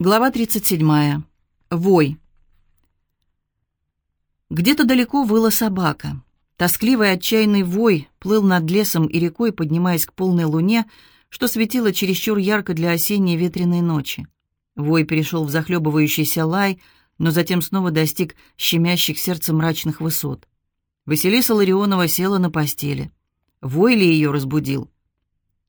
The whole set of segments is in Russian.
Глава 37. Вой. Где-то далеко выла собака. Тоскливый отчаянный вой плыл над лесом и рекой, поднимаясь к полной луне, что светило чересчур ярко для осенней ветреной ночи. Вой перешел в захлебывающийся лай, но затем снова достиг щемящих сердце мрачных высот. Василиса Ларионова села на постели. Вой ли ее разбудил?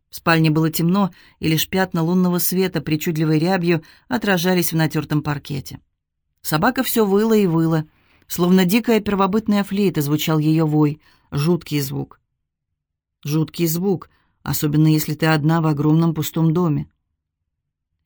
В спальне было темно, и лишь пятна лунного света причудливой рябью отражались в натертом паркете. Собака все выла и выла, словно дикая первобытная флейта звучал ее вой, жуткий звук. Жуткий звук, особенно если ты одна в огромном пустом доме.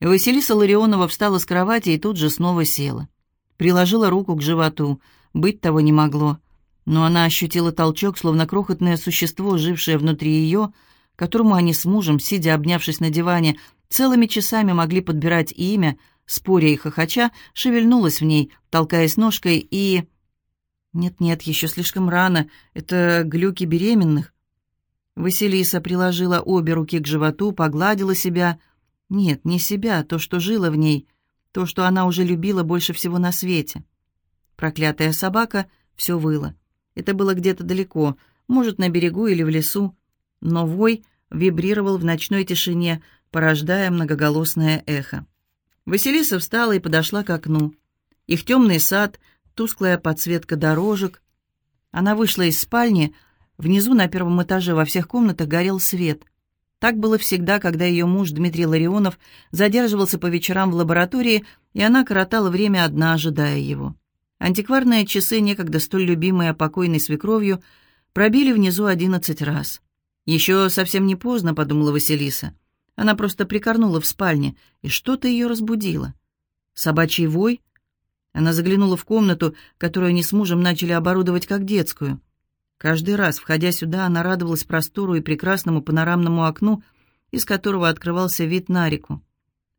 Василиса Ларионова встала с кровати и тут же снова села. Приложила руку к животу, быть того не могло, но она ощутила толчок, словно крохотное существо, жившее внутри ее, — которому они с мужем, сидя обнявшись на диване, целыми часами могли подбирать имя, споря и хохоча, шевельнулась в ней, толкаясь ножкой, и... Нет-нет, еще слишком рано, это глюки беременных. Василиса приложила обе руки к животу, погладила себя. Нет, не себя, то, что жило в ней, то, что она уже любила больше всего на свете. Проклятая собака все выла. Это было где-то далеко, может, на берегу или в лесу но вой вибрировал в ночной тишине, порождая многоголосное эхо. Василиса встала и подошла к окну. Их темный сад, тусклая подсветка дорожек. Она вышла из спальни. Внизу на первом этаже во всех комнатах горел свет. Так было всегда, когда ее муж Дмитрий Ларионов задерживался по вечерам в лаборатории, и она коротала время одна, ожидая его. Антикварные часы, некогда столь любимые покойной свекровью, пробили внизу одиннадцать раз. «Еще совсем не поздно», — подумала Василиса. Она просто прикорнула в спальне, и что-то ее разбудило. Собачий вой? Она заглянула в комнату, которую они с мужем начали оборудовать как детскую. Каждый раз, входя сюда, она радовалась простору и прекрасному панорамному окну, из которого открывался вид на реку.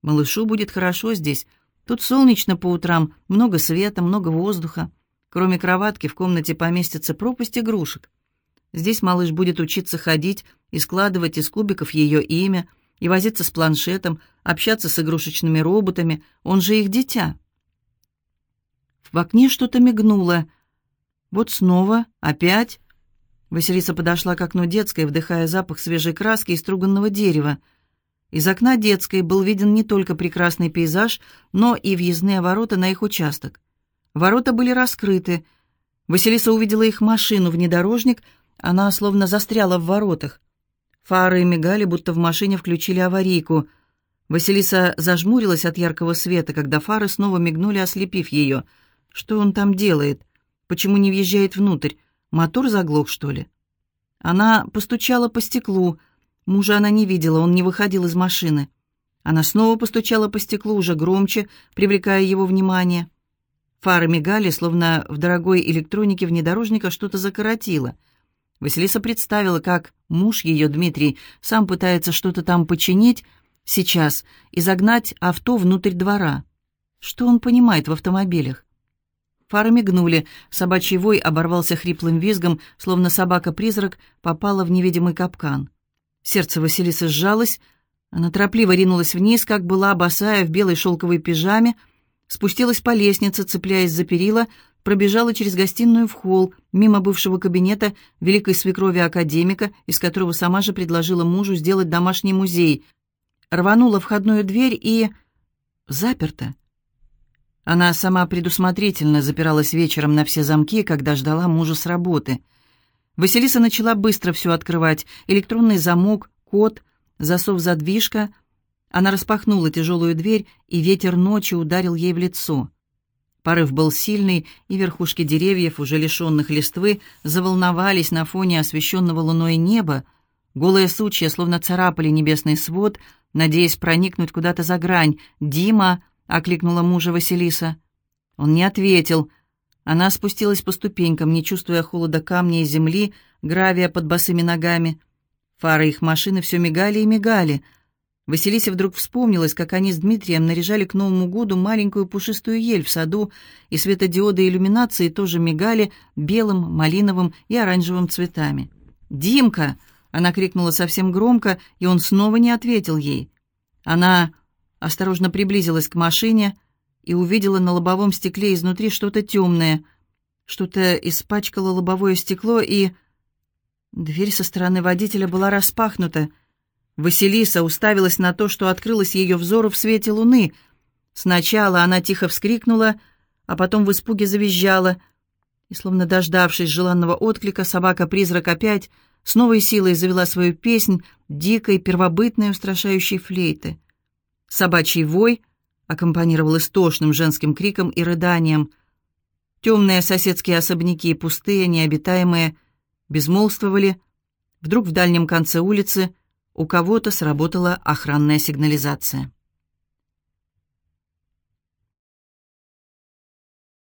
Малышу будет хорошо здесь. Тут солнечно по утрам, много света, много воздуха. Кроме кроватки в комнате поместится пропасть игрушек. Здесь малыш будет учиться ходить и складывать из кубиков ее имя, и возиться с планшетом, общаться с игрушечными роботами, он же их дитя. В окне что-то мигнуло. Вот снова, опять. Василиса подошла к окну детской, вдыхая запах свежей краски и струганного дерева. Из окна детской был виден не только прекрасный пейзаж, но и въездные ворота на их участок. Ворота были раскрыты. Василиса увидела их машину, внедорожник — она словно застряла в воротах. Фары мигали, будто в машине включили аварийку. Василиса зажмурилась от яркого света, когда фары снова мигнули, ослепив ее. Что он там делает? Почему не въезжает внутрь? Мотор заглох, что ли? Она постучала по стеклу. Мужа она не видела, он не выходил из машины. Она снова постучала по стеклу уже громче, привлекая его внимание. Фары мигали, словно в дорогой электронике внедорожника что-то закоротило — Василиса представила, как муж ее, Дмитрий, сам пытается что-то там починить сейчас и загнать авто внутрь двора. Что он понимает в автомобилях? Фары мигнули, собачий вой оборвался хриплым визгом, словно собака-призрак попала в невидимый капкан. Сердце Василисы сжалось, она торопливо ринулась вниз, как была, босая в белой шелковой пижаме, спустилась по лестнице, цепляясь за перила, пробежала через гостиную в холл, мимо бывшего кабинета великой свекрови академика, из которого сама же предложила мужу сделать домашний музей. Рванула входную дверь и... заперта. Она сама предусмотрительно запиралась вечером на все замки, когда ждала мужа с работы. Василиса начала быстро все открывать. Электронный замок, код, засов-задвижка. Она распахнула тяжелую дверь, и ветер ночи ударил ей в лицо. Порыв был сильный, и верхушки деревьев, уже лишенных листвы, заволновались на фоне освещенного луной неба. Голые сучья словно царапали небесный свод, надеясь проникнуть куда-то за грань. «Дима!» — окликнула мужа Василиса. Он не ответил. Она спустилась по ступенькам, не чувствуя холода камня и земли, гравия под босыми ногами. Фары их машины все мигали и мигали — Василисе вдруг вспомнилось, как они с Дмитрием наряжали к Новому году маленькую пушистую ель в саду, и светодиоды иллюминации тоже мигали белым, малиновым и оранжевым цветами. «Димка!» — она крикнула совсем громко, и он снова не ответил ей. Она осторожно приблизилась к машине и увидела на лобовом стекле изнутри что-то темное. Что-то испачкало лобовое стекло, и... Дверь со стороны водителя была распахнута. Василиса уставилась на то, что открылось ее взору в свете луны. Сначала она тихо вскрикнула, а потом в испуге завизжала. И, словно дождавшись желанного отклика, собака-призрак опять с новой силой завела свою песнь дикой, первобытной, устрашающей флейты. Собачий вой аккомпанировал истошным женским криком и рыданием. Темные соседские особняки, пустые, необитаемые, безмолвствовали. Вдруг в дальнем конце улицы у кого-то сработала охранная сигнализация.